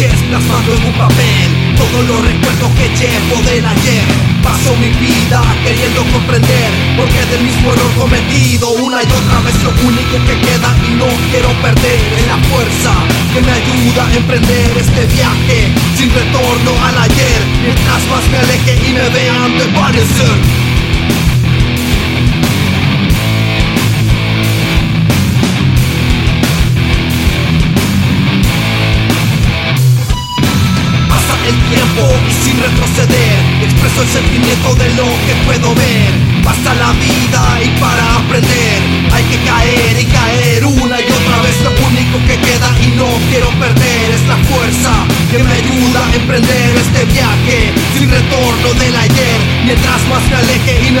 noches en un papel todos los recuerdos que llevo del ayer. Paso mi vida queriendo comprender porque del mismo error cometido una y otra vez lo único que queda y no quiero perder es la fuerza que me ayuda a emprender este viaje sin retorno al ayer mientras más me aleje y me vean y sin retroceder. Expreso el sentimiento de lo que puedo ver. Pasa la vida y para aprender Hay que caer y caer una y otra vez. Lo único que queda y no quiero perder Es la fuerza que me ayuda a emprender este viaje. Sin retorno del ayer Mientras más me aleje y me